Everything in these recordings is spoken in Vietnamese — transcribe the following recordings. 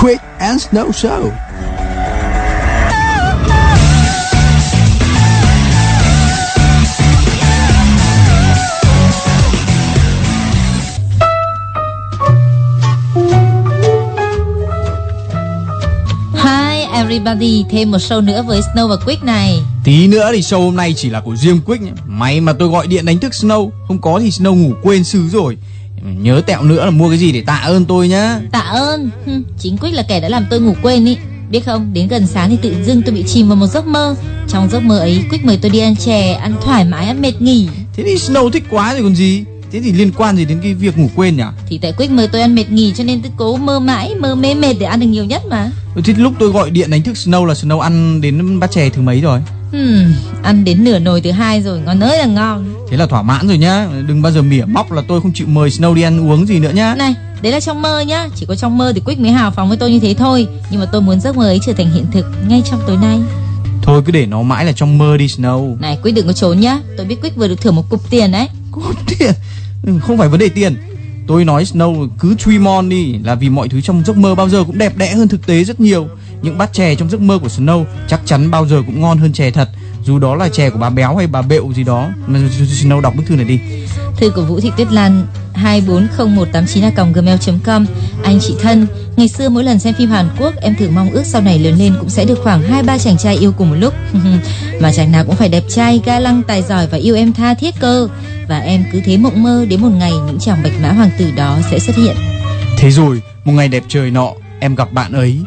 Quick and Snow Show. Hi everybody, thêm một show nữa với Snow và Quick này. Tí nữa thì show hôm nay chỉ là của riêng Quick nhé. May mà tôi gọi điện đánh thức Snow, không có thì Snow ngủ quên xứ rồi. Nhớ tẹo nữa là mua cái gì để tạ ơn tôi nhá. Tạ ơn, chính Quick là kẻ đã làm tôi ngủ quên ý. Biết không, đến gần sáng thì tự dưng tôi bị chìm vào một giấc mơ. Trong giấc mơ ấy, Quick mời tôi đi ăn chè, ăn thoải mái, ăn mệt nghỉ. Thế thì Snow thích quá rồi còn gì. Thế thì liên quan gì đến cái việc ngủ quên nhỉ? Thì tại Quick mời tôi ăn mệt nghỉ cho nên tôi cố mơ mãi, mơ mê mệt để ăn được nhiều nhất mà. Thế lúc tôi gọi điện đánh thức Snow là Snow ăn đến bát chè thứ mấy rồi? Hmm, ăn đến nửa nồi thứ hai rồi, ngon ơi là ngon. Thế là thỏa mãn rồi nhá. Đừng bao giờ mỉa móc là tôi không chịu mời Snow đi ăn uống gì nữa nhá. Này, đấy là trong mơ nhá, chỉ có trong mơ thì Quick mới hào phóng với tôi như thế thôi. Nhưng mà tôi muốn giấc mơ ấy trở thành hiện thực ngay trong tối nay. Thôi cứ để nó mãi là trong mơ đi Snow. Này, Quick đừng có trốn nhá, tôi biết Quick vừa được thưởng một cục tiền đấy. Có tiền Ừ, Không phải vấn đề tiền Tôi nói Snow cứ dream on đi Là vì mọi thứ trong giấc mơ bao giờ cũng đẹp đẽ hơn thực tế rất nhiều Những bát chè trong giấc mơ của Snow Chắc chắn bao giờ cũng ngon hơn chè thật Dù đó là chè của bà béo hay bà bệu gì đó Snow đọc bức thư này đi Thư của Vũ Thị Tuyết Lan 240189a.gmail.com Anh chị thân, ngày xưa mỗi lần xem phim Hàn Quốc em thường mong ước sau này lớn lên cũng sẽ được khoảng hai ba chàng trai yêu cùng một lúc. Mà chàng nào cũng phải đẹp trai, ga lăng, tài giỏi và yêu em tha thiết cơ. Và em cứ thế mộng mơ đến một ngày những chàng bạch mã hoàng tử đó sẽ xuất hiện. Thế rồi một ngày đẹp trời nọ Em gặp bạn ấy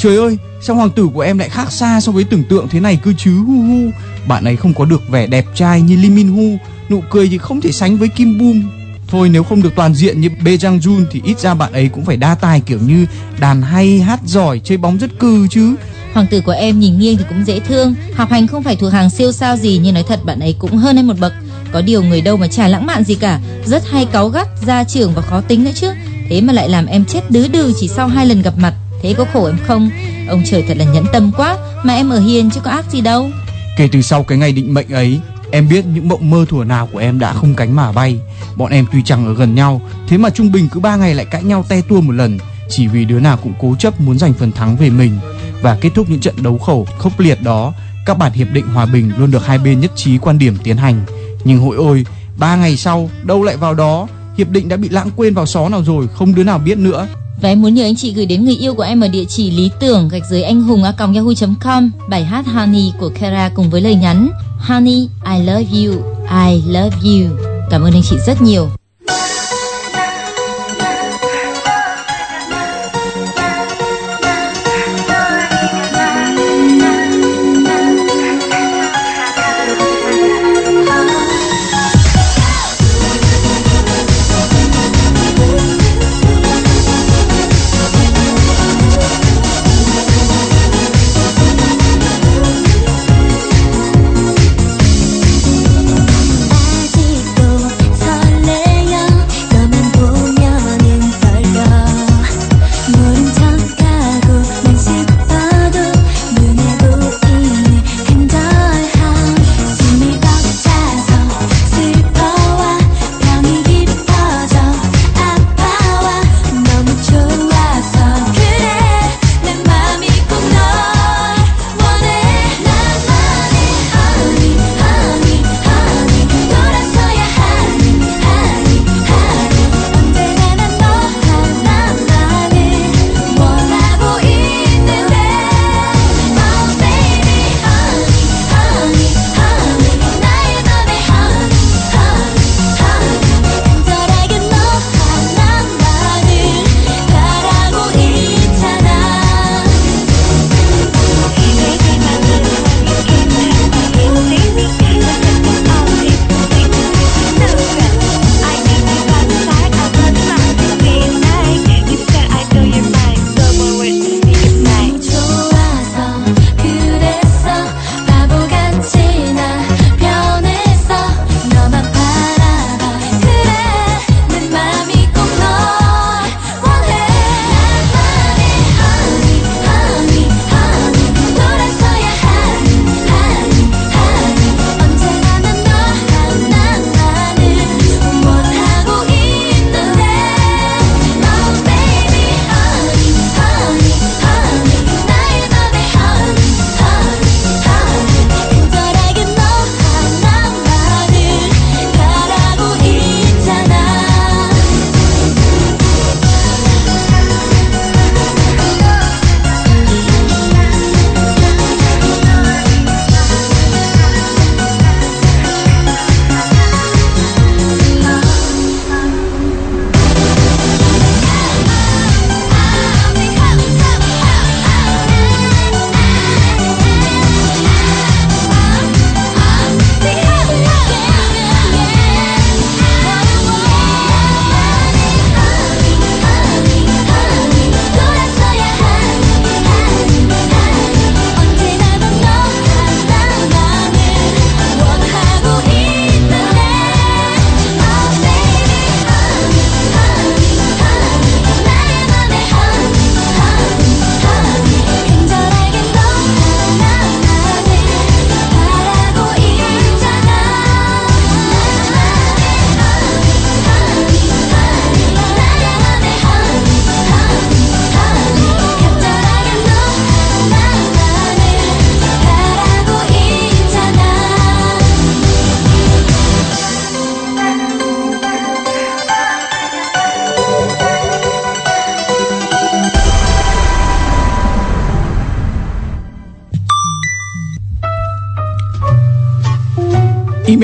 Trời ơi sao hoàng tử của em lại khác xa so với tưởng tượng thế này cơ chứ hu hu. Bạn ấy không có được vẻ đẹp trai như Lee Min Hu, Nụ cười thì không thể sánh với Kim Bum. Thôi nếu không được toàn diện như Bae Jang Jun Thì ít ra bạn ấy cũng phải đa tài kiểu như Đàn hay, hát giỏi, chơi bóng rất cừ chứ. Hoàng tử của em nhìn nghiêng thì cũng dễ thương Học hành không phải thuộc hàng siêu sao gì Nhưng nói thật bạn ấy cũng hơn em một bậc. Có điều người đâu mà chả lãng mạn gì cả Rất hay cáu gắt, gia trưởng và khó tính nữa chứ. Thế mà lại làm em chết đứ đừ chỉ sau hai lần gặp mặt. Thế có khổ em không? Ông trời thật là nhẫn tâm quá. Mà em ở hiền chứ có ác gì đâu. Kể từ sau cái ngày định mệnh ấy, Em biết những mộng mơ thuở nào của em đã không cánh mà bay. Bọn em tuy chẳng ở gần nhau, Thế mà trung bình cứ ba ngày lại cãi nhau te tua một lần. Chỉ vì đứa nào cũng cố chấp muốn giành phần thắng về mình. Và kết thúc những trận đấu khẩu khốc liệt đó, Các bản hiệp định hòa bình luôn được hai bên nhất trí quan điểm tiến hành. Nhưng hội ôi, Ba ngày sau, đâu lại vào đó? Hiệp định đã bị lãng quên vào xó nào rồi, Không đứa nào biết nữa. Và em muốn nhờ anh chị gửi đến người yêu của em ở địa chỉ lý tưởng gạch dưới anh hùng a còng yahoo.com bài hát Honey của Kara cùng với lời nhắn Honey, I love you, I love you. Cảm ơn anh chị rất nhiều.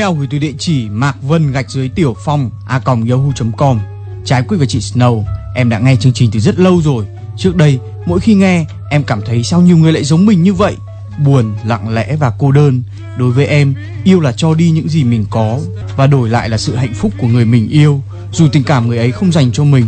Email gửi từ địa chỉ mạc vân gạch dưới tiểu phong a yahoo.com. Trái quyết và chị Snow, em đã nghe chương trình từ rất lâu rồi. Trước đây, mỗi khi nghe, em cảm thấy sao nhiều người lại giống mình như vậy. Buồn, lặng lẽ và cô đơn. Đối với em, yêu là cho đi những gì mình có và đổi lại là sự hạnh phúc của người mình yêu, dù tình cảm người ấy không dành cho mình.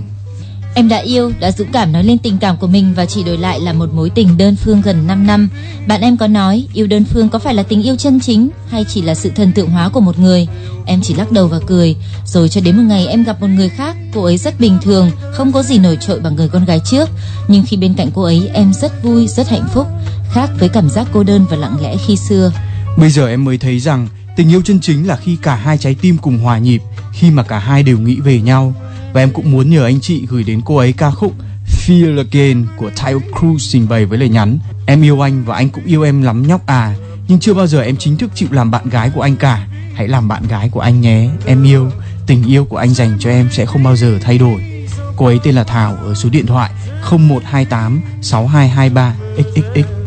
Em đã yêu, đã dũng cảm nói lên tình cảm của mình và chỉ đổi lại là một mối tình đơn phương gần 5 năm. Bạn em có nói yêu đơn phương có phải là tình yêu chân chính hay chỉ là sự thần tượng hóa của một người? Em chỉ lắc đầu và cười. Rồi cho đến một ngày em gặp một người khác, cô ấy rất bình thường, không có gì nổi trội bằng người con gái trước. Nhưng khi bên cạnh cô ấy em rất vui, rất hạnh phúc, khác với cảm giác cô đơn và lặng lẽ khi xưa. Bây giờ em mới thấy rằng tình yêu chân chính là khi cả hai trái tim cùng hòa nhịp, khi mà cả hai đều nghĩ về nhau và em cũng muốn nhờ anh chị gửi đến cô ấy ca khúc Feel Again của Tyler Cruz trình bày với lời nhắn. Em yêu anh và anh cũng yêu em lắm nhóc à. Nhưng chưa bao giờ em chính thức chịu làm bạn gái của anh cả. Hãy làm bạn gái của anh nhé. Em yêu. Tình yêu của anh dành cho em sẽ không bao giờ thay đổi. Cô ấy tên là Thảo ở số điện thoại 0128 6223 XXX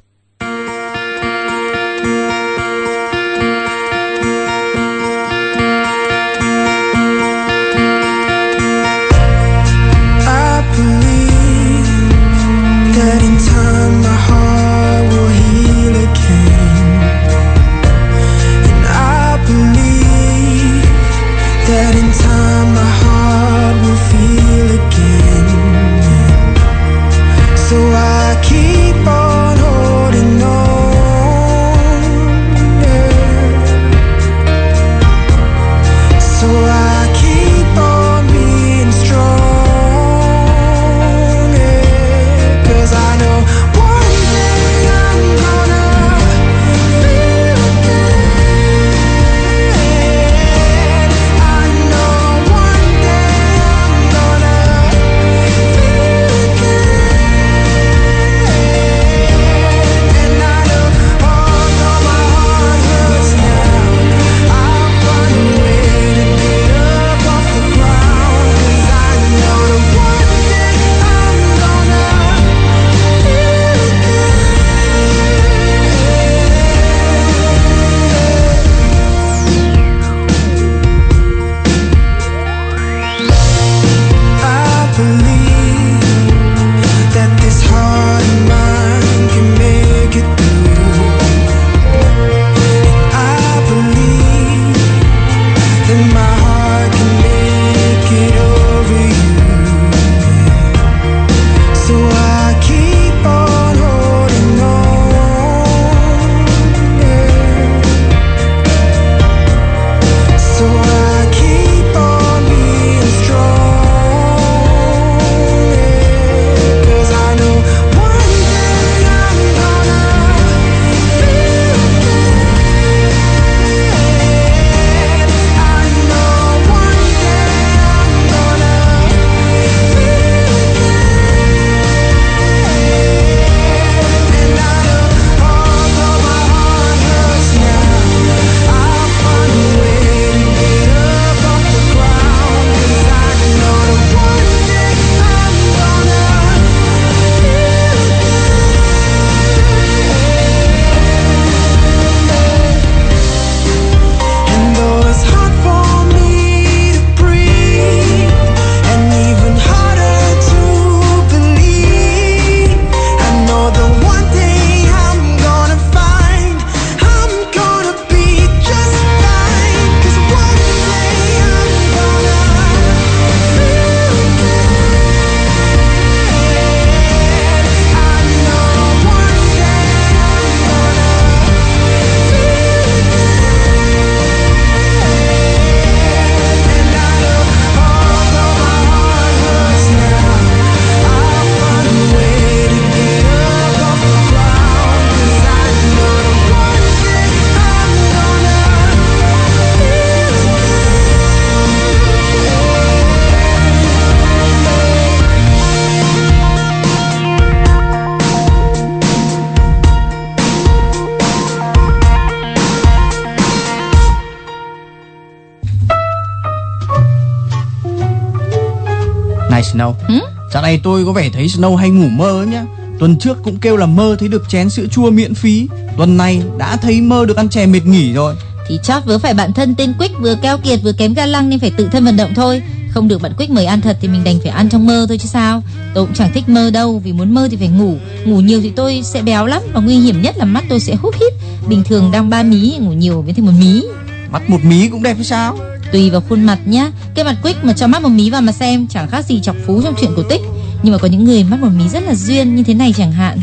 Snow ừ? Dạo này tôi có vẻ thấy Snow hay ngủ mơ nhá. Tuần trước cũng kêu là mơ thấy được chén sữa chua miễn phí. Tuần này đã thấy mơ được ăn chè mệt nghỉ rồi. Thì chót vớ phải bạn thân tên Quick vừa keo kiệt vừa kém ga lăng nên phải tự thân vận động thôi. Không được bạn Quick mời ăn thật thì mình đành phải ăn trong mơ thôi chứ sao. Tôi cũng chẳng thích mơ đâu vì muốn mơ thì phải ngủ. Ngủ nhiều thì tôi sẽ béo lắm và nguy hiểm nhất là mắt tôi sẽ húp hít. Bình thường đang ba mí ngủ nhiều với thêm một mí. Mắt một mí cũng đẹp hay sao tùy vào khuôn mặt nhá. Cái mặt Quick mà cho mắt một mí vào mà xem, chẳng khác gì chọc phú trong chuyện cổ tích. Nhưng mà có những người mắt một mí rất là duyên, như thế này chẳng hạn.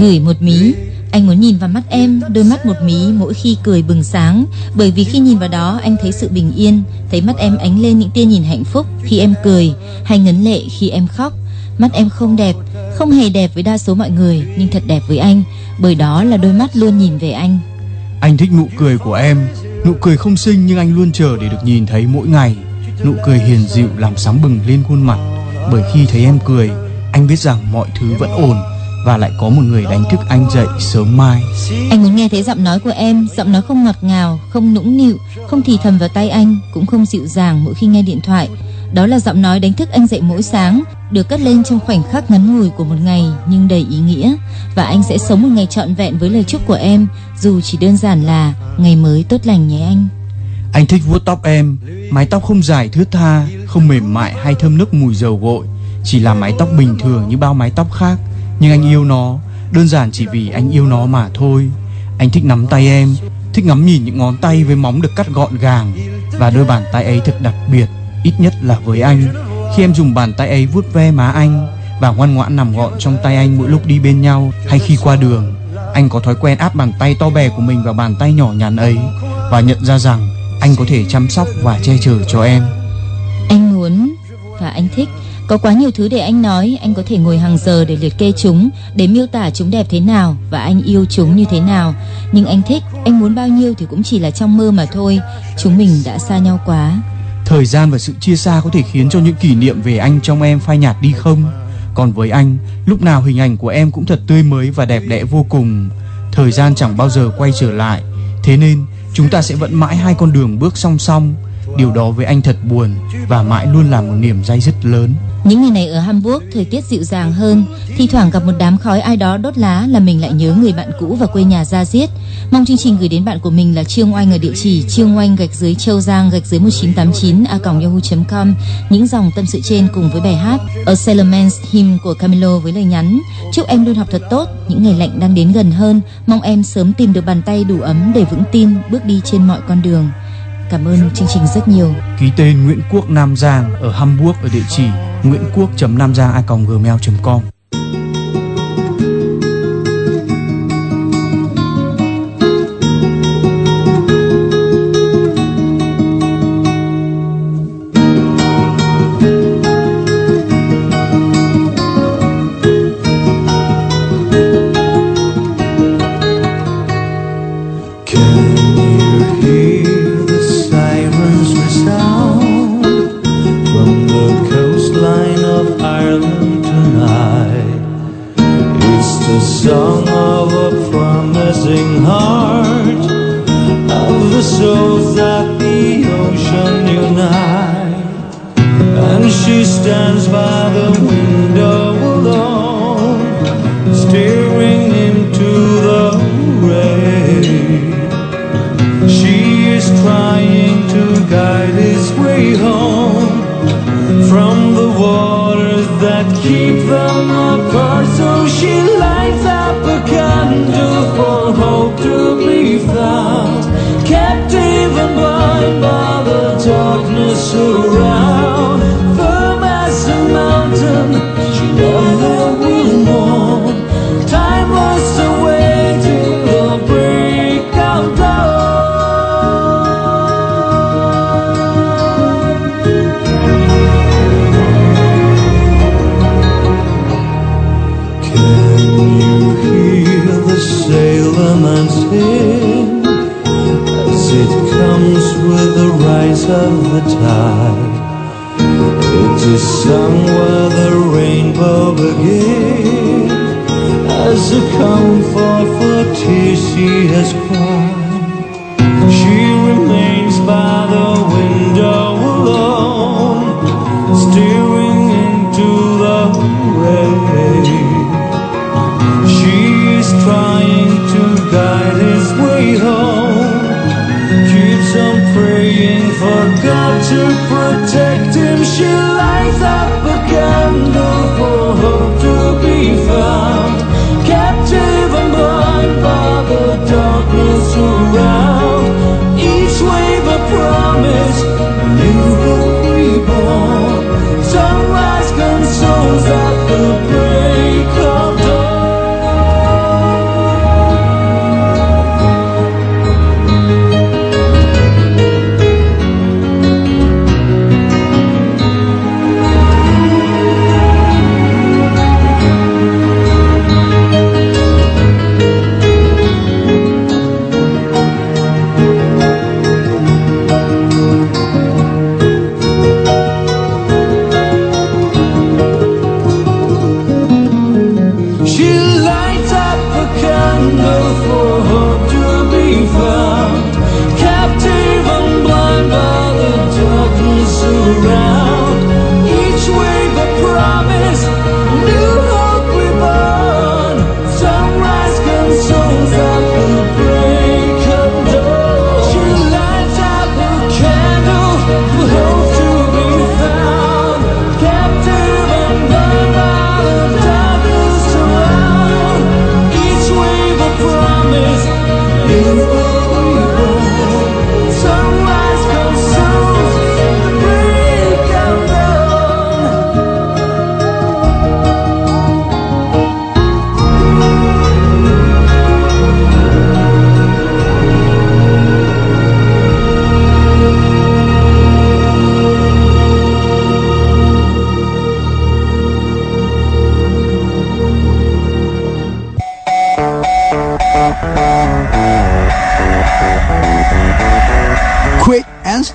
Gửi một mí. Anh muốn nhìn vào mắt em, đôi mắt một mí mỗi khi cười bừng sáng. Bởi vì khi nhìn vào đó, anh thấy sự bình yên thấy mắt em ánh lên những tia nhìn hạnh phúc khi em cười, hay ngấn lệ khi em khóc. Mắt em không đẹp, không hề đẹp với đa số mọi người, nhưng thật đẹp với anh, bởi đó là đôi mắt luôn nhìn về anh. Anh thích nụ cười của em. Nụ cười không xinh nhưng anh luôn chờ để được nhìn thấy mỗi ngày. Nụ cười hiền dịu làm sáng bừng lên khuôn mặt, bởi khi thấy em cười, anh biết rằng mọi thứ vẫn ổn và lại có một người đánh thức anh dậy sớm mai. Anh muốn nghe thấy giọng nói của em, giọng nói không ngọt ngào, không nũng nịu, không thì thầm vào tay anh, cũng không dịu dàng mỗi khi nghe điện thoại. Đó là giọng nói đánh thức anh dậy mỗi sáng, được cất lên trong khoảnh khắc ngắn ngủi của một ngày nhưng đầy ý nghĩa và anh sẽ sống một ngày trọn vẹn với lời chúc của em, dù chỉ đơn giản là ngày mới tốt lành nhé anh. Anh thích vuốt tóc em, mái tóc không dài thướt tha, không mềm mại hay thơm nức mùi dầu gội, chỉ là mái tóc bình thường như bao mái tóc khác nhưng anh yêu nó. Đơn giản chỉ vì anh yêu nó mà thôi. Anh thích nắm tay em, thích ngắm nhìn những ngón tay với móng được cắt gọn gàng. Và đôi bàn tay ấy thật đặc biệt, ít nhất là với anh. Khi em dùng bàn tay ấy vuốt ve má anh và ngoan ngoãn nằm gọn trong tay anh mỗi lúc đi bên nhau hay khi qua đường, anh có thói quen áp bàn tay to bè của mình vào bàn tay nhỏ nhắn ấy và nhận ra rằng anh có thể chăm sóc và che chở cho em. Anh muốn và anh thích có quá nhiều thứ để anh nói, anh có thể ngồi hàng giờ để liệt kê chúng, để miêu tả chúng đẹp thế nào và anh yêu chúng như thế nào. Nhưng anh thích, anh muốn bao nhiêu thì cũng chỉ là trong mơ mà thôi. Chúng mình đã xa nhau quá. Thời gian và sự chia xa có thể khiến cho những kỷ niệm về anh trong em phai nhạt đi không? Còn với anh, lúc nào hình ảnh của em cũng thật tươi mới và đẹp đẽ vô cùng. Thời gian chẳng bao giờ quay trở lại. Thế nên, chúng ta sẽ vẫn mãi hai con đường bước song song Điều đó với anh thật buồn và mãi luôn là một niềm day dứt lớn. Những ngày này ở Hamburg thời tiết dịu dàng hơn, thi thoảng gặp một đám khói ai đó đốt lá là mình lại nhớ người bạn cũ và quê nhà ra giết. Mong chương trình gửi đến bạn của mình là Trương Oanh ở địa chỉ trương oanh gạch dưới châu giang gạch dưới 1989 a yahoo.com những dòng tâm sự trên cùng với bài hát A Sailorman's Hymn của Camilo với lời nhắn chúc em luôn học thật tốt những ngày lạnh đang đến gần hơn mong em sớm tìm được bàn tay đủ ấm để vững tin bước đi trên mọi con đường Cảm ơn chương trình rất nhiều. Ký tên Nguyễn Quốc Nam Giang ở Hamburg ở địa chỉ nguyễn quốc.nam giang It comes with the rise of the tide It is somewhere the rainbow begins. As a comfort for tears she has cried. God to protect him, she lights up a candle for hope to be found. Captive and blind by the darkness around, each wave a promise, a new hope reborn.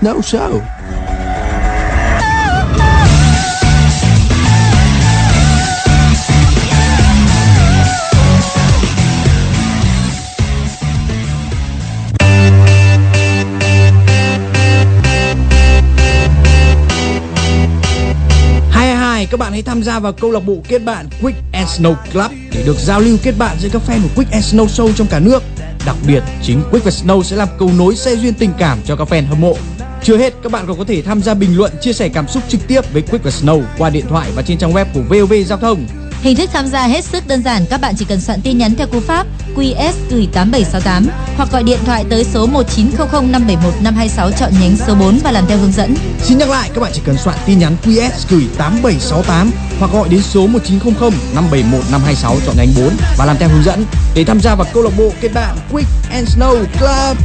And Snow Show. các bạn hãy tham gia vào câu lạc bộ kết bạn Quick and Snow Club để được giao lưu kết bạn giữa các fan của Quick and Snow Show trong cả nước. Đặc biệt, chính Quick và Snow sẽ làm cầu nối xe duyên tình cảm cho các fan hâm mộ. Chưa hết, các bạn còn có thể tham gia bình luận, chia sẻ cảm xúc trực tiếp với Quick và Snow qua điện thoại và trên trang web của VOV Giao thông. Hình thức tham gia hết sức đơn giản, các bạn chỉ cần soạn tin nhắn theo cú pháp QS gửi 8768 hoặc gọi điện thoại tới số 1900 571 526 chọn nhánh số 4 và làm theo hướng dẫn. Xin nhắc lại, các bạn chỉ cần soạn tin nhắn QS gửi 8768 hoặc gọi đến số 1900 571 526 chọn nhánh 4 và làm theo hướng dẫn để tham gia vào câu lạc bộ kết bạn Quick and Snow Club.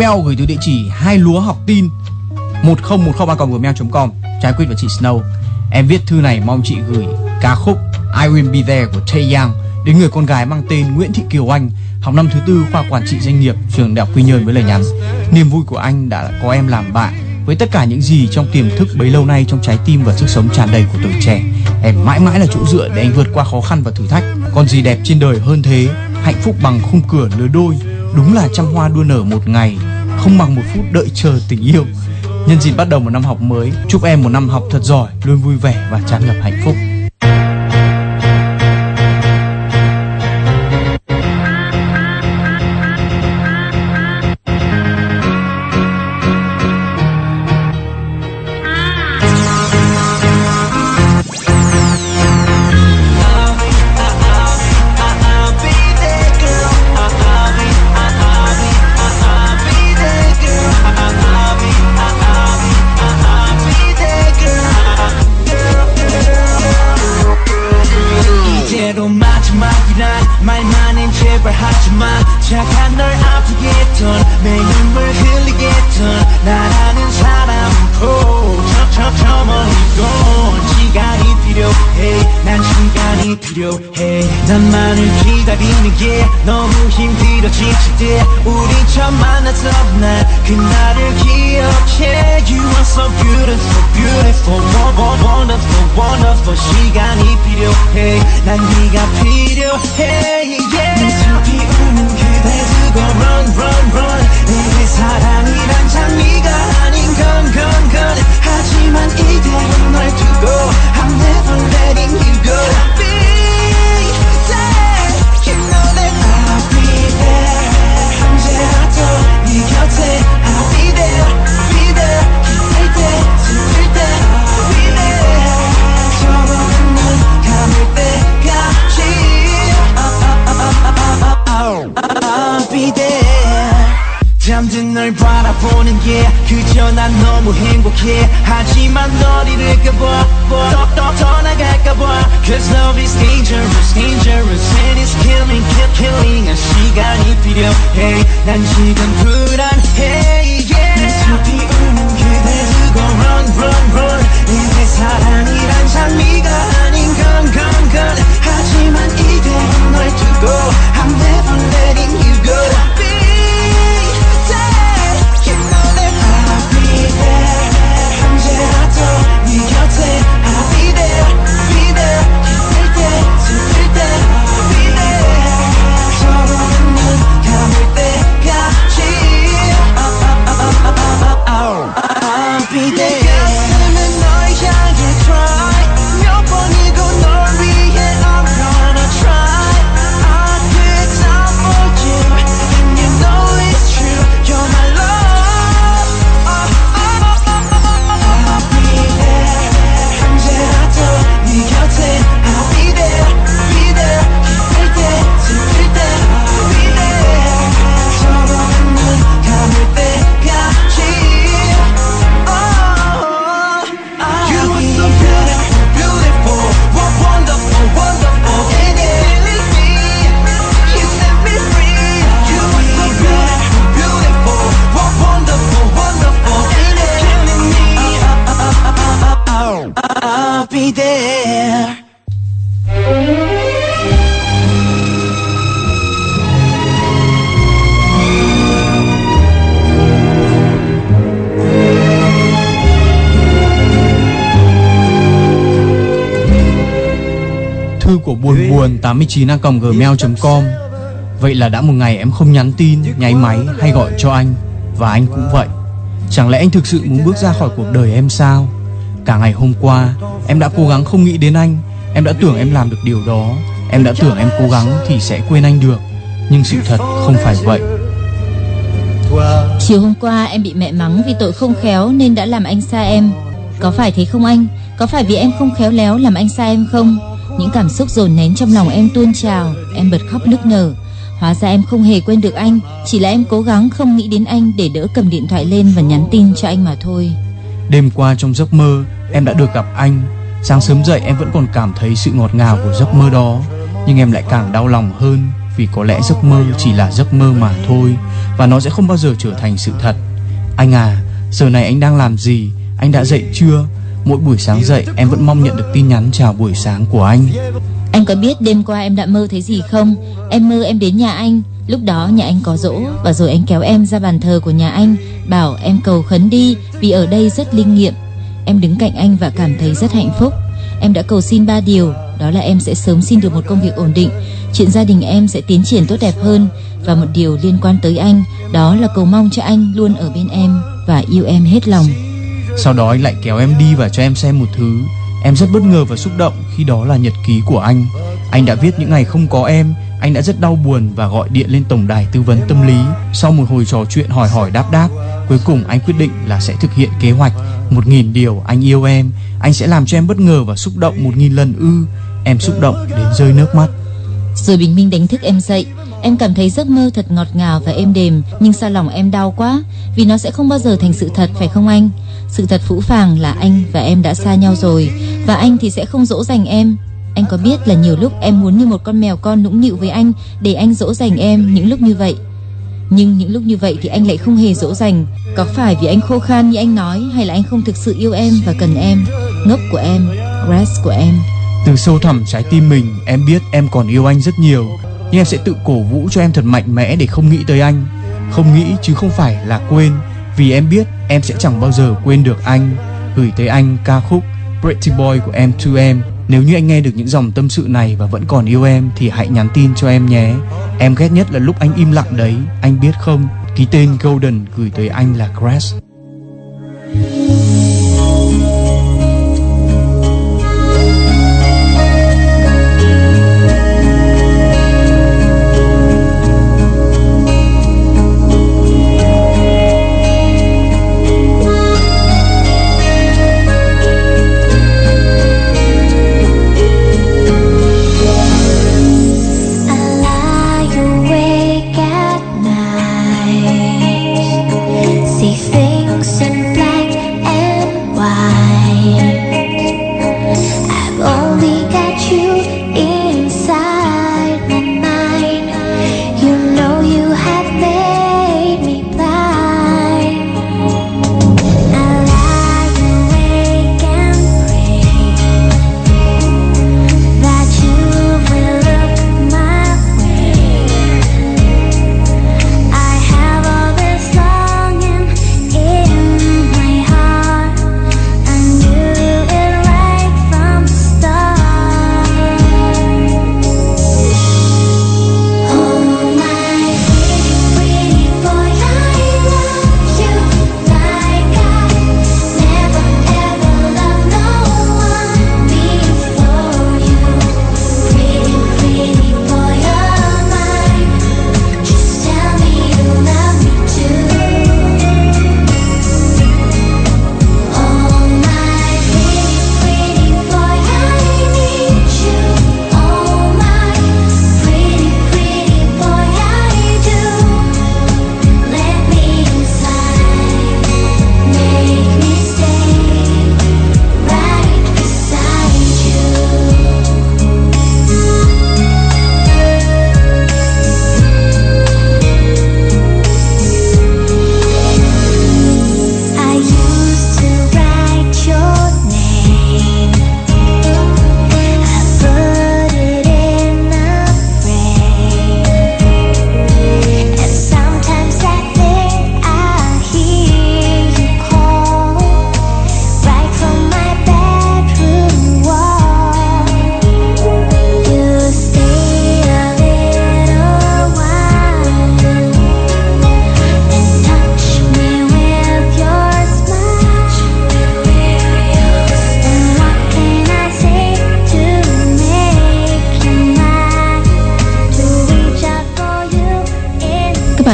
Email gửi từ địa chỉ hai lúa học tin 1010a.gmail.com Trái quyết và chị Snow. Em viết thư này, mong chị gửi ca khúc I Will Be There của Tae Yang đến người con gái mang tên Nguyễn Thị Kiều Anh học năm thứ tư khoa quản trị doanh nghiệp trường đại học Quy Nhơn với lời nhắn, niềm vui của anh đã có em làm bạn với tất cả những gì trong tiềm thức bấy lâu nay trong trái tim và sức sống tràn đầy của tuổi trẻ. Em mãi mãi là chỗ dựa để anh vượt qua khó khăn và thử thách. Còn gì đẹp trên đời hơn thế, hạnh phúc bằng khung cửa lứa đôi đúng là trăm hoa đua nở một ngày không bằng một phút đợi chờ tình yêu Nhân dịp bắt đầu một năm học mới, chúc em một năm học thật giỏi, luôn vui vẻ và tràn ngập hạnh phúc. 89a.gmail.com Vậy là đã một ngày em không nhắn tin, nháy máy hay gọi cho anh Và anh cũng vậy. Chẳng lẽ anh thực sự muốn bước ra khỏi cuộc đời em sao? Cả ngày hôm qua Em đã cố gắng không nghĩ đến anh. Em đã tưởng em làm được điều đó. Em đã tưởng em cố gắng thì sẽ quên anh được. Nhưng sự thật không phải vậy. Chiều hôm qua em bị mẹ mắng vì tội không khéo nên đã làm anh xa em. Có phải thế không anh? Có phải vì em không khéo léo làm anh xa em không? Những cảm xúc dồn nén trong lòng em tuôn trào, Em bật khóc nức nở. Hóa ra em không hề quên được anh, Chỉ là em cố gắng không nghĩ đến anh Để đỡ cầm điện thoại lên và nhắn tin cho anh mà thôi. Đêm qua trong giấc mơ, Em đã được gặp anh. Sáng sớm dậy, em vẫn còn cảm thấy sự ngọt ngào của giấc mơ đó. Nhưng em lại càng đau lòng hơn, Vì có lẽ giấc mơ chỉ là giấc mơ mà thôi, Và nó sẽ không bao giờ trở thành sự thật. Anh à Giờ này anh đang làm gì? Anh đã dậy chưa? Mỗi buổi sáng dậy, em vẫn mong nhận được tin nhắn chào buổi sáng của anh. Anh có biết đêm qua em đã mơ thấy gì không? Em mơ em đến nhà anh, Lúc đó nhà anh có dỗ Và rồi anh kéo em ra bàn thờ của nhà anh, Bảo em cầu khấn đi, Vì ở đây rất linh nghiệm. Em đứng cạnh anh và cảm thấy rất hạnh phúc. Em đã cầu xin ba điều, Đó là em sẽ sớm xin được một công việc ổn định. Chuyện gia đình em sẽ tiến triển tốt đẹp hơn. Và một điều liên quan tới anh, Đó là cầu mong cho anh luôn ở bên em Và yêu em hết lòng. Sau đó anh lại kéo em đi và cho em xem một thứ. Em rất bất ngờ và xúc động khi đó là nhật ký của anh. Anh đã viết những ngày không có em, Anh đã rất đau buồn và gọi điện lên tổng đài tư vấn tâm lý. Sau một hồi trò chuyện hỏi hỏi đáp đáp, Cuối cùng anh quyết định là sẽ thực hiện kế hoạch. Một nghìn điều anh yêu em, Anh sẽ làm cho em bất ngờ và xúc động một nghìn lần ư. Em xúc động đến rơi nước mắt. Rồi bình minh đánh thức em dậy. Em cảm thấy giấc mơ thật ngọt ngào và êm đềm Nhưng sao lòng em đau quá? Vì nó sẽ không bao giờ thành sự thật phải không anh? Sự thật phũ phàng là anh và em đã xa nhau rồi Và anh thì sẽ không dỗ dành em. Anh có biết là nhiều lúc em muốn như một con mèo con nũng nịu với anh Để anh dỗ dành em những lúc như vậy. Nhưng những lúc như vậy thì anh lại không hề dỗ dành. Có phải vì anh khô khan như anh nói Hay là anh không thực sự yêu em và cần em? Ngốc của em, Grass của em. Từ sâu thẳm trái tim mình Em biết em còn yêu anh rất nhiều. Nhưng em sẽ tự cổ vũ cho em thật mạnh mẽ Để không nghĩ tới anh. Không nghĩ chứ không phải là quên. Vì em biết em sẽ chẳng bao giờ quên được anh. Gửi tới anh ca khúc Pretty Boy của em to em. Nếu như anh nghe được những dòng tâm sự này Và vẫn còn yêu em, Thì hãy nhắn tin cho em nhé. Em ghét nhất là lúc anh im lặng đấy. Anh biết không? Ký tên Golden gửi tới anh là Grass.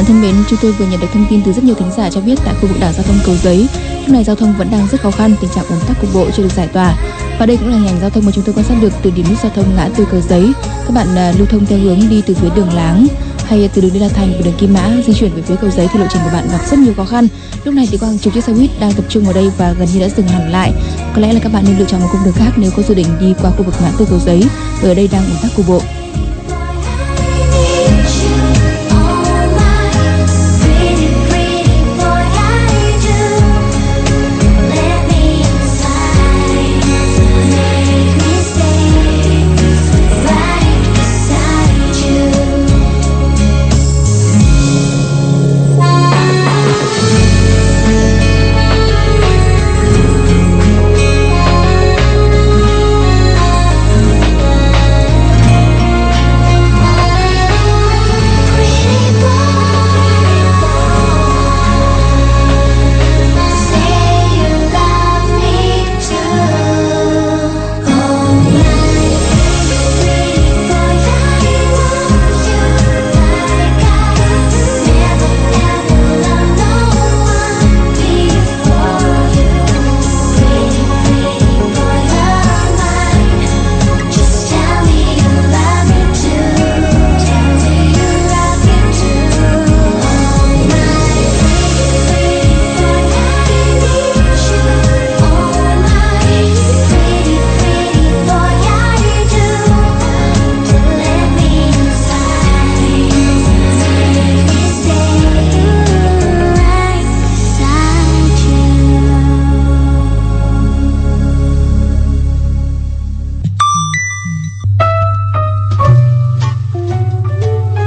Thân mến, chúng tôi vừa nhận được thông tin từ rất nhiều thính giả cho biết tại khu vực đảo giao thông cầu giấy, lúc này giao thông vẫn đang rất khó khăn, tình trạng ùn tắc cục bộ chưa được giải tỏa. Và đây cũng là hình ảnh giao thông mà chúng tôi quan sát được từ điểm nút giao thông ngã tư cầu giấy. Các bạn uh, lưu thông theo hướng đi từ phía đường Láng hay từ đường Đê La Thành và đường Kim Mã di chuyển về phía cầu giấy thì lộ trình của bạn gặp rất nhiều khó khăn. Lúc này thì có hàng chục chiếc xe buýt đang tập trung ở đây và gần như đã dừng hẳn lại. Có lẽ là các bạn nên lựa chọn một cung đường khác nếu có dự định đi qua khu vực ngã tư cầu giấy. Bởi ở đây đang ùn tắc cục bộ.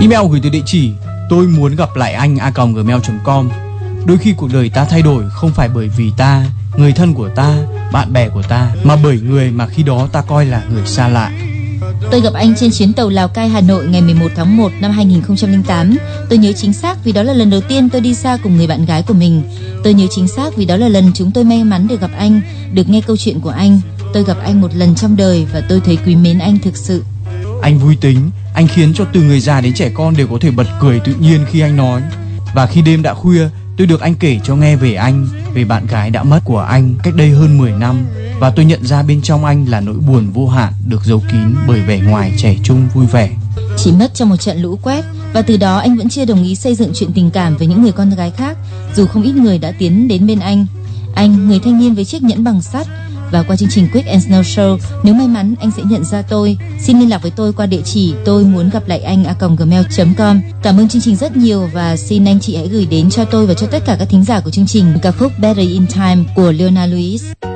Email gửi từ địa chỉ tôi muốn gặp lại anh a gmail.com. Đôi khi cuộc đời ta thay đổi không phải bởi vì ta, người thân của ta, bạn bè của ta, mà bởi người mà khi đó ta coi là người xa lạ. Tôi gặp anh trên chuyến tàu Lào Cai Hà Nội ngày 11 tháng 1 năm 2008. Tôi nhớ chính xác vì đó là lần đầu tiên tôi đi xa cùng người bạn gái của mình. Tôi nhớ chính xác vì đó là lần chúng tôi may mắn được gặp anh, được nghe câu chuyện của anh. Tôi gặp anh một lần trong đời và tôi thấy quý mến anh thực sự. Anh vui tính, anh khiến cho từ người già đến trẻ con đều có thể bật cười tự nhiên khi anh nói. Và khi đêm đã khuya, tôi được anh kể cho nghe về anh, về bạn gái đã mất của anh cách đây hơn 10 năm và tôi nhận ra bên trong anh là nỗi buồn vô hạn được giấu kín bởi vẻ ngoài trẻ trung vui vẻ. Chỉ mất trong một trận lũ quét và từ đó anh vẫn chưa đồng ý xây dựng chuyện tình cảm với những người con gái khác, dù không ít người đã tiến đến bên anh. Anh, người thanh niên với chiếc nhẫn bằng sắt, và qua chương trình Quick and Snow Show. Nếu may mắn, anh sẽ nhận ra tôi. Xin liên lạc với tôi qua địa chỉ tôi muốn gặp lại anh a gmail.com. Cảm ơn chương trình rất nhiều và xin anh chị hãy gửi đến cho tôi và cho tất cả các thính giả của chương trình ca khúc Better in Time của Leona Lewis.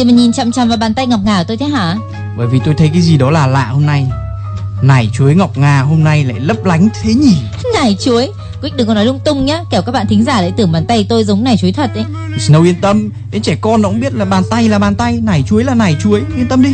Gì mà nhìn chăm chăm vào bàn tay ngọc ngà của tôi thế hả? Bởi vì tôi thấy cái gì đó là lạ hôm nay. Nải chuối ngọc ngà hôm nay lại lấp lánh thế nhỉ? Nải chuối. Quick đừng có nói lung tung nhá, kẻo các bạn thính giả lại tưởng bàn tay tôi giống nải chuối thật ấy. Snow yên tâm, đến trẻ con nó cũng biết là bàn tay là bàn tay, nải chuối là nải chuối, yên tâm đi.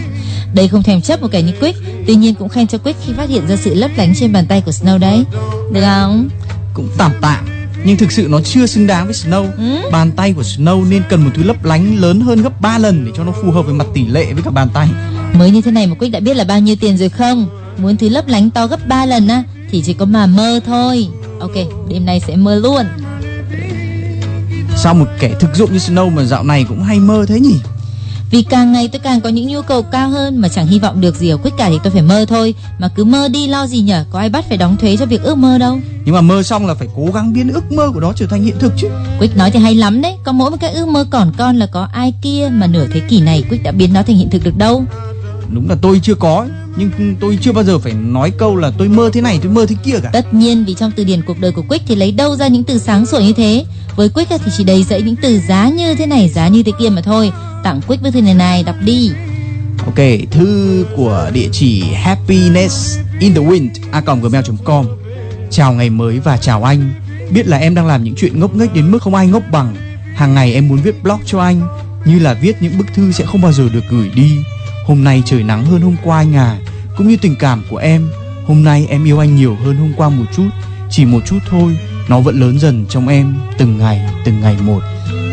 Đây không thèm chấp một kẻ như Quick, tuy nhiên cũng khen cho Quick khi phát hiện ra sự lấp lánh trên bàn tay của Snow đấy. Được không? Cũng tạm tạm, nhưng thực sự nó chưa xứng đáng với Snow. Ừ. Bàn tay của Snow nên cần một thứ lấp lánh lớn hơn gấp 3 lần để cho nó phù hợp với mặt tỷ lệ với cả bàn tay. Mới như thế này mà Quick đã biết là bao nhiêu tiền rồi không? Muốn thứ lấp lánh to gấp 3 lần á thì chỉ có mà mơ thôi. Ok, đêm nay sẽ mơ luôn. Sao một kẻ thực dụng như Snow mà dạo này cũng hay mơ thế nhỉ? Vì càng ngày tôi càng có những nhu cầu cao hơn mà chẳng hy vọng được gì ở Quick cả thì tôi phải mơ thôi. Mà cứ mơ đi lo gì nhở? Có ai bắt phải đóng thuế cho việc ước mơ đâu. Nhưng mà mơ xong là phải cố gắng biến ước mơ của nó trở thành hiện thực chứ. Quick nói thì hay lắm đấy. Có mỗi một cái ước mơ còn con là có ai kia mà nửa thế kỷ này Quick đã biến nó thành hiện thực được đâu. Đúng là tôi chưa có, ấy, nhưng tôi chưa bao giờ phải nói câu là tôi mơ thế này, tôi mơ thế kia cả. Tất nhiên vì trong từ điển cuộc đời của Quick thì lấy đâu ra những từ sáng sủa như thế. Với á thì chỉ đầy dẫy những từ giá như thế này, giá như thế kia mà thôi. Tặng Quick bức thư này này, đọc đi. Ok, thư của địa chỉ happiness in the wind a.gmail.com Chào ngày mới và chào anh Biết là em đang làm những chuyện ngốc nghếch đến mức không ai ngốc bằng Hàng ngày em muốn viết blog cho anh Như là viết những bức thư sẽ không bao giờ được gửi đi Hôm nay trời nắng hơn hôm qua anh à Cũng như tình cảm của em. Hôm nay em yêu anh nhiều hơn hôm qua một chút Chỉ một chút thôi Nó vẫn lớn dần trong em Từng ngày, từng ngày một.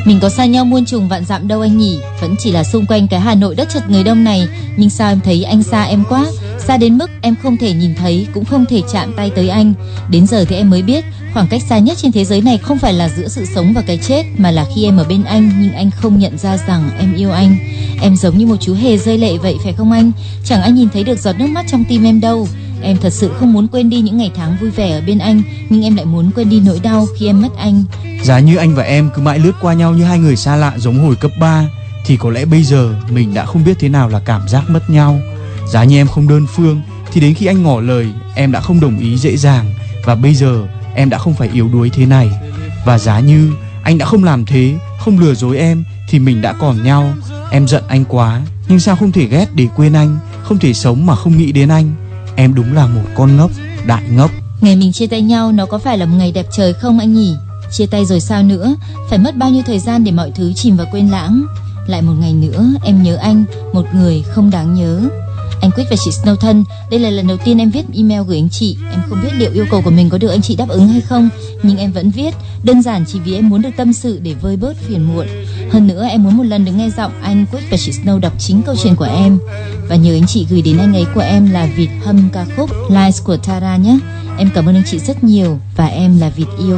Mình có xa nhau muôn trùng vạn dặm đâu anh nhỉ? Vẫn chỉ là xung quanh cái Hà Nội đất chật người đông này. Nhưng sao em thấy anh xa em quá? Xa đến mức em không thể nhìn thấy, Cũng không thể chạm tay tới anh. Đến giờ thì em mới biết, Khoảng cách xa nhất trên thế giới này không phải là giữa sự sống và cái chết, Mà là khi em ở bên anh, Nhưng anh không nhận ra rằng em yêu anh. Em giống như một chú hề rơi lệ vậy, phải không anh? Chẳng ai nhìn thấy được giọt nước mắt trong tim em đâu. Em thật sự không muốn quên đi những ngày tháng vui vẻ ở bên anh, Nhưng em lại muốn quên đi nỗi đau khi em mất anh. Giá như anh và em cứ mãi lướt qua nhau như hai người xa lạ giống hồi cấp 3 Thì có lẽ bây giờ mình đã không biết thế nào là cảm giác mất nhau. Giá như em không đơn phương, Thì đến khi anh ngỏ lời, em đã không đồng ý dễ dàng, Và bây giờ em đã không phải yếu đuối thế này. Và giá như anh đã không làm thế, Không lừa dối em, Thì mình đã còn nhau. Em giận anh quá, Nhưng sao không thể ghét để quên anh, Không thể sống mà không nghĩ đến anh? Em đúng là một con ngốc Đại ngốc Ngày mình chia tay nhau nó có phải là một ngày đẹp trời không anh nhỉ? Chia tay rồi sao nữa? Phải mất bao nhiêu thời gian để mọi thứ chìm vào quên lãng? Lại một ngày nữa em nhớ anh, một người không đáng nhớ. Anh Quyết và chị Snow thân, đây là lần đầu tiên em viết email gửi anh chị. Em không biết liệu yêu cầu của mình có được anh chị đáp ứng hay không, nhưng em vẫn viết, đơn giản chỉ vì em muốn được tâm sự để vơi bớt phiền muộn. Hơn nữa, em muốn một lần được nghe giọng anh Quyết và chị Snow đọc chính câu chuyện của em. Và nhờ anh chị gửi đến anh ấy của em là vịt hâm ca khúc, Lies của Tara nhé. Em cảm ơn anh chị rất nhiều và em là vịt yêu.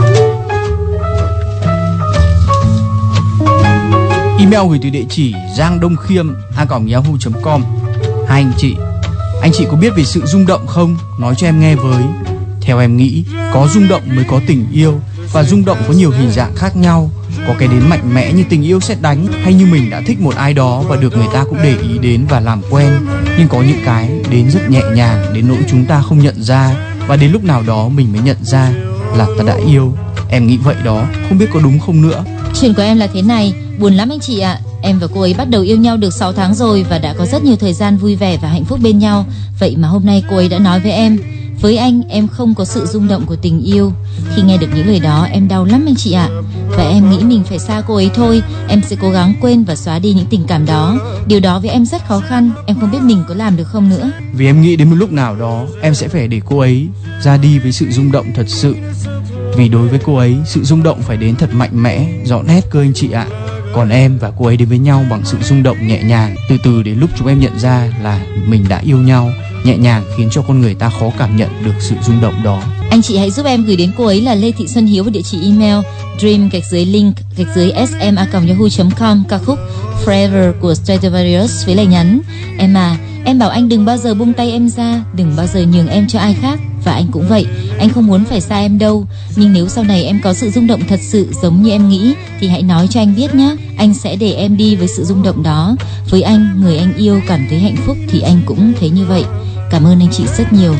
Email gửi từ địa chỉ giang đông khiêm a yahoo.com Hai anh chị, anh chị có biết về sự rung động không? Nói cho em nghe với. Theo em nghĩ, có rung động mới có tình yêu và rung động có nhiều hình dạng khác nhau. Có cái đến mạnh mẽ như tình yêu xét đánh hay như mình đã thích một ai đó và được người ta cũng để ý đến và làm quen. Nhưng có những cái đến rất nhẹ nhàng đến nỗi chúng ta không nhận ra và đến lúc nào đó mình mới nhận ra là ta đã yêu. Em nghĩ vậy đó, không biết có đúng không nữa. Chuyện của em là thế này, buồn lắm anh chị ạ. Em và cô ấy bắt đầu yêu nhau được 6 tháng rồi và đã có rất nhiều thời gian vui vẻ và hạnh phúc bên nhau. Vậy mà hôm nay cô ấy đã nói với em, với anh em không có sự rung động của tình yêu. Khi nghe được những lời đó em đau lắm anh chị ạ. Và em nghĩ mình phải xa cô ấy thôi. Em sẽ cố gắng quên và xóa đi những tình cảm đó. Điều đó với em rất khó khăn. Em không biết mình có làm được không nữa. Vì em nghĩ đến một lúc nào đó em sẽ phải để cô ấy ra đi với sự rung động thật sự. Vì đối với cô ấy, sự rung động phải đến thật mạnh mẽ, rõ nét cơ anh chị ạ. Còn em và cô ấy đến với nhau bằng sự rung động nhẹ nhàng, từ từ đến lúc chúng em nhận ra là mình đã yêu nhau, nhẹ nhàng khiến cho con người ta khó cảm nhận được sự rung động đó. Anh chị hãy giúp em gửi đến cô ấy là Lê Thị Xuân Hiếu với địa chỉ email dream gạch dưới link gạch dưới sma yahoo.com ca khúc Forever của Stradivarius với lời nhắn. Em à, em bảo anh đừng bao giờ buông tay em ra, đừng bao giờ nhường em cho ai khác và anh cũng vậy, anh không muốn phải xa em đâu. Nhưng nếu sau này em có sự rung động thật sự giống như em nghĩ Thì hãy nói cho anh biết nhé Anh sẽ để em đi với sự rung động đó. Với anh, người anh yêu cảm thấy hạnh phúc thì anh cũng thấy như vậy. Cảm ơn anh chị rất nhiều.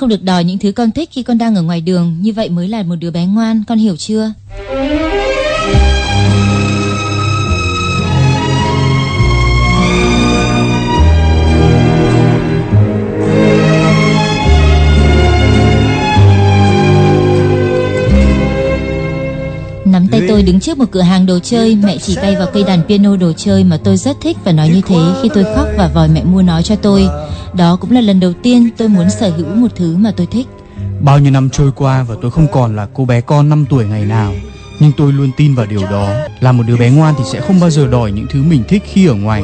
Không được đòi những thứ con thích khi con đang ở ngoài đường, như vậy mới là một đứa bé ngoan, con hiểu chưa? Nắm tay tôi đứng trước một cửa hàng đồ chơi, mẹ chỉ tay vào cây đàn piano đồ chơi mà tôi rất thích và nói như thế khi tôi khóc và vòi mẹ mua nó cho tôi. Đó cũng là lần đầu tiên tôi muốn sở hữu một thứ mà tôi thích. Bao nhiêu năm trôi qua và tôi không còn là cô bé con 5 tuổi ngày nào Nhưng tôi luôn tin vào điều đó. Là một đứa bé ngoan thì sẽ không bao giờ đòi những thứ mình thích khi ở ngoài.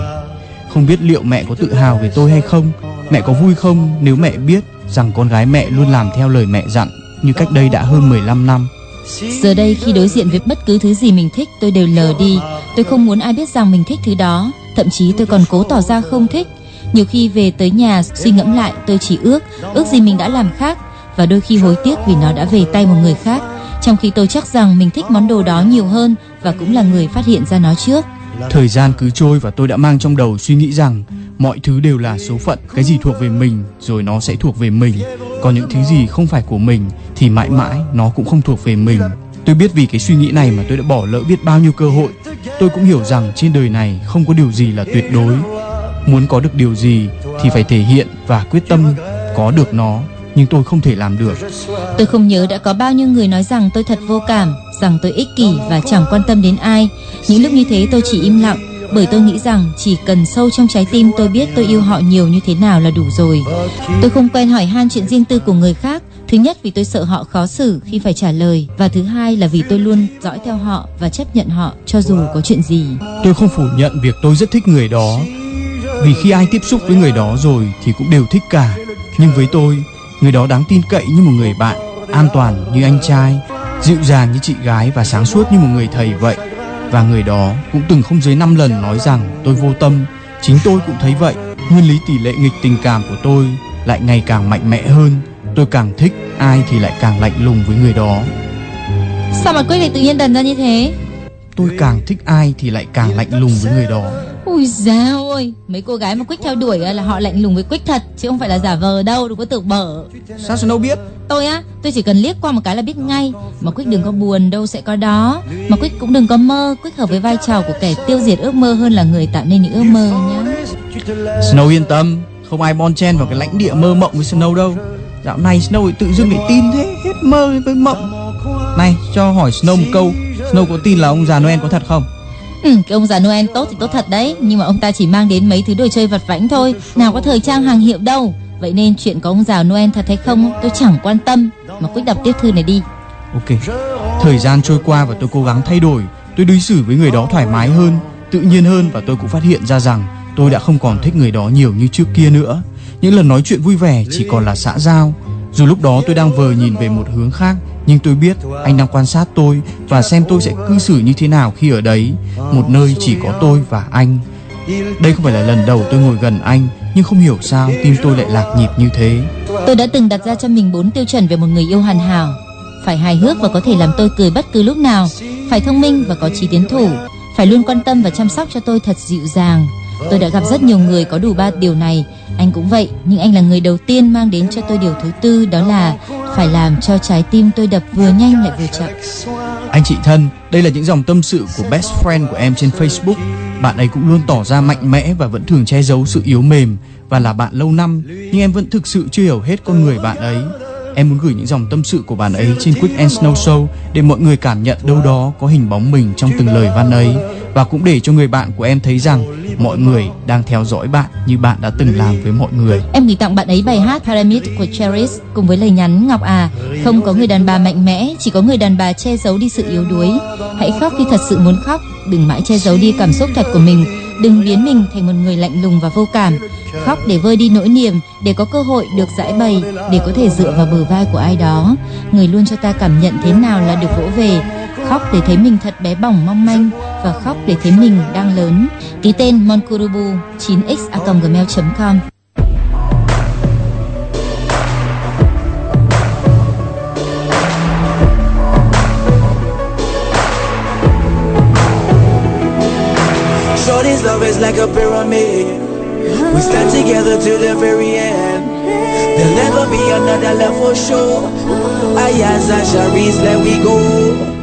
Không biết liệu mẹ có tự hào về tôi hay không Mẹ có vui không nếu mẹ biết rằng con gái mẹ luôn làm theo lời mẹ dặn Như cách đây đã hơn 15 năm. Giờ đây khi đối diện với bất cứ thứ gì mình thích tôi đều lờ đi. Tôi không muốn ai biết rằng mình thích thứ đó Thậm chí tôi còn cố tỏ ra không thích nhiều khi về tới nhà suy ngẫm lại tôi chỉ ước Ước gì mình đã làm khác Và đôi khi hối tiếc vì nó đã về tay một người khác Trong khi tôi chắc rằng mình thích món đồ đó nhiều hơn Và cũng là người phát hiện ra nó trước Thời gian cứ trôi và tôi đã mang trong đầu suy nghĩ rằng mọi thứ đều là số phận, cái gì thuộc về mình rồi nó sẽ thuộc về mình. Còn những thứ gì không phải của mình thì mãi mãi nó cũng không thuộc về mình. Tôi biết vì cái suy nghĩ này mà tôi đã bỏ lỡ biết bao nhiêu cơ hội. Tôi cũng hiểu rằng trên đời này không có điều gì là tuyệt đối. Muốn có được điều gì thì phải thể hiện và quyết tâm có được nó, nhưng tôi không thể làm được. Tôi không nhớ đã có bao nhiêu người nói rằng tôi thật vô cảm, rằng tôi ích kỷ và chẳng quan tâm đến ai. Những lúc như thế tôi chỉ im lặng, bởi tôi nghĩ rằng chỉ cần sâu trong trái tim tôi biết tôi yêu họ nhiều như thế nào là đủ rồi. Tôi không quen hỏi han chuyện riêng tư của người khác. Thứ nhất vì tôi sợ họ khó xử khi phải trả lời và thứ hai là vì tôi luôn dõi theo họ và chấp nhận họ cho dù có chuyện gì. Tôi không phủ nhận việc tôi rất thích người đó, vì khi ai tiếp xúc với người đó rồi thì cũng đều thích cả. Nhưng với tôi người đó đáng tin cậy như một người bạn an toàn như anh trai dịu dàng như chị gái và sáng suốt như một người thầy vậy. Và người đó cũng từng không dưới 5 lần nói rằng tôi vô tâm. Chính tôi cũng thấy vậy. Nguyên lý tỷ lệ nghịch tình cảm của tôi lại ngày càng mạnh mẽ hơn. Tôi càng thích ai thì lại càng lạnh lùng với người đó. Sao mà Quyết lại tự nhiên đần ra như thế? Tôi càng thích ai thì lại càng lạnh lùng với người đó Ui dào ôi Mấy cô gái mà Quyết theo đuổi á là họ lạnh lùng với Quyết thật Chứ không phải là giả vờ đâu Đừng có tưởng bở Sao Snow biết? Tôi á Tôi chỉ cần liếc qua một cái là biết ngay Mà Quyết đừng có buồn đâu sẽ có đó Mà Quyết cũng đừng có mơ Quyết hợp với vai trò của kẻ tiêu diệt ước mơ hơn là người tạo nên những ước mơ nhá Snow yên tâm, không ai bon chen vào cái lãnh địa mơ mộng với Snow đâu. Dạo này Snow lại tự dưng lại tin thế, hết mơ với mộng. Này, cho hỏi Snow một câu, Snow có tin là ông già Noel có thật không? Ừ, cái ông già Noel tốt thì tốt thật đấy Nhưng mà ông ta chỉ mang đến mấy thứ đồ chơi vặt vãnh thôi Nào có thời trang hàng hiệu đâu. Vậy nên chuyện có ông già Noel thật hay không Tôi chẳng quan tâm Mà Quyết đọc tiếp thư này đi. Ok thời gian trôi qua và tôi cố gắng thay đổi. Tôi đối xử với người đó thoải mái hơn tự nhiên hơn và tôi cũng phát hiện ra rằng tôi đã không còn thích người đó nhiều như trước kia nữa. Những lần nói chuyện vui vẻ chỉ còn là xã giao dù lúc đó tôi đang vờ nhìn về một hướng khác, nhưng tôi biết anh đang quan sát tôi và xem tôi sẽ cư xử như thế nào khi ở đấy. Một nơi chỉ có tôi và anh. Đây không phải là lần đầu tôi ngồi gần anh, nhưng không hiểu sao tim tôi lại lạc nhịp như thế. Tôi đã từng đặt ra cho mình bốn tiêu chuẩn về một người yêu hoàn hảo. Phải hài hước và có thể làm tôi cười bất cứ lúc nào. Phải thông minh và có trí tiến thủ. Phải luôn quan tâm và chăm sóc cho tôi thật dịu dàng. Tôi đã gặp rất nhiều người có đủ ba điều này anh cũng vậy Nhưng anh là người đầu tiên mang đến cho tôi điều thứ tư Đó là phải làm cho trái tim tôi đập vừa nhanh lại vừa chậm Anh chị thân, đây là những dòng tâm sự của best friend của em trên Facebook. Bạn ấy cũng luôn tỏ ra mạnh mẽ và vẫn thường che giấu sự yếu mềm và là bạn lâu năm, nhưng em vẫn thực sự chưa hiểu hết con người bạn ấy. Em muốn gửi những dòng tâm sự của bạn ấy trên Quick and Snow Show để mọi người cảm nhận đâu đó có hình bóng mình trong từng lời văn ấy và cũng để cho người bạn của em thấy rằng mọi người đang theo dõi bạn như bạn đã từng làm với mọi người. Em gửi tặng bạn ấy bài hát Pyramid của Cherish cùng với lời nhắn Ngọc à, không có người đàn bà mạnh mẽ, chỉ có người đàn bà che giấu đi sự yếu đuối. Hãy khóc khi thật sự muốn khóc, đừng mãi che giấu đi cảm xúc thật của mình, đừng biến mình thành một người lạnh lùng và vô cảm. Khóc để vơi đi nỗi niềm, để có cơ hội được giải bày, để có thể dựa vào bờ vai của ai đó. Người luôn cho ta cảm nhận thế nào là được vỗ về. Khóc để thấy mình thật bé bỏng mong manh và khóc để thấy mình đang lớn. Ký tên Monkurubu 9x@gmail.com. Shorty's love is like a pyramid. We stand together to the very end. There'll never be another love for sure. Ayaza Sharice, let we go.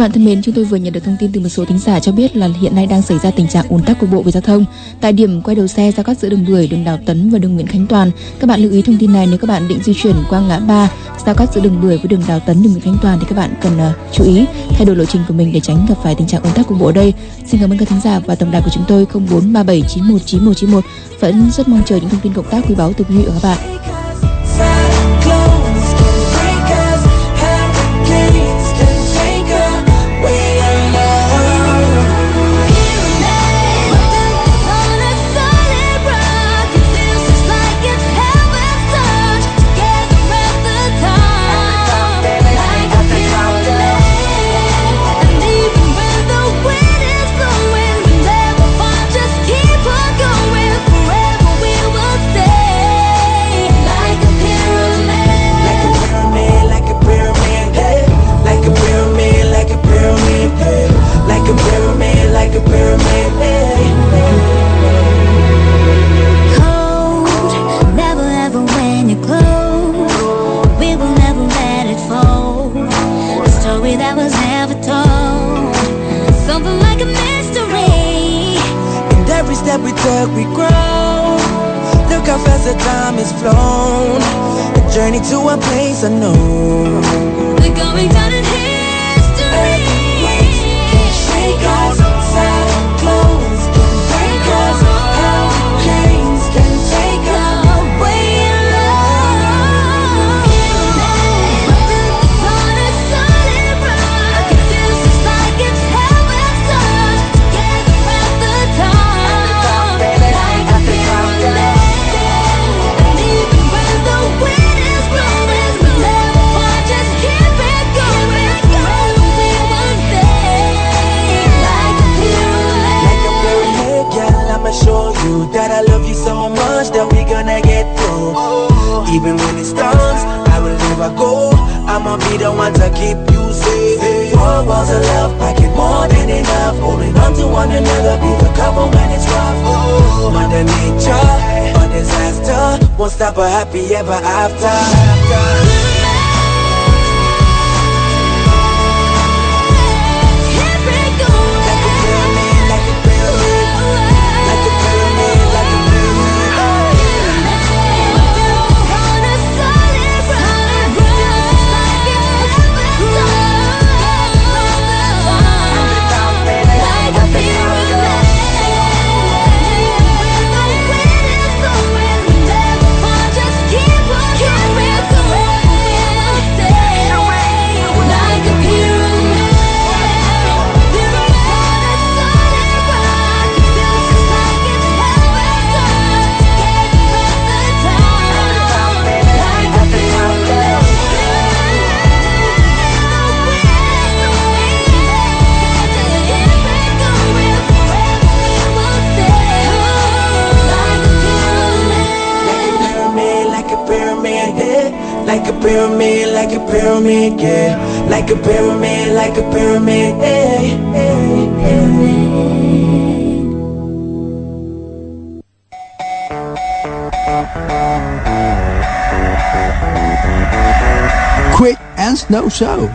Các bạn thân mến, chúng tôi vừa nhận được thông tin từ một số thính giả cho biết là hiện nay đang xảy ra tình trạng ùn tắc cục bộ về giao thông tại điểm quay đầu xe giao cắt giữa đường Bưởi, đường Đào Tấn và đường Nguyễn Khánh Toàn. Các bạn lưu ý thông tin này nếu các bạn định di chuyển qua ngã ba giao cắt giữa đường Bưởi với đường Đào Tấn, đường Nguyễn Khánh Toàn thì các bạn cần uh, chú ý thay đổi lộ trình của mình để tránh gặp phải tình trạng ùn tắc cục bộ ở đây. Xin cảm ơn các thính giả và tổng đài của chúng tôi 0437919191 vẫn rất mong chờ những thông tin cộng tác quý báu từ quý vị và các bạn. I know. Love you so much that we gonna get through. Even when it storms, I will never go. I'ma be the one to keep you safe. Four walls of love, packing more than enough. Holding on to one another, be the couple when it's rough. Mother Nature, a disaster. Won't stop a happy ever after. Pyramid, like a pyramid, yeah. Like a pyramid, like a pyramid, eh, eh. yeah. yeah, yeah. Quick and Snow Show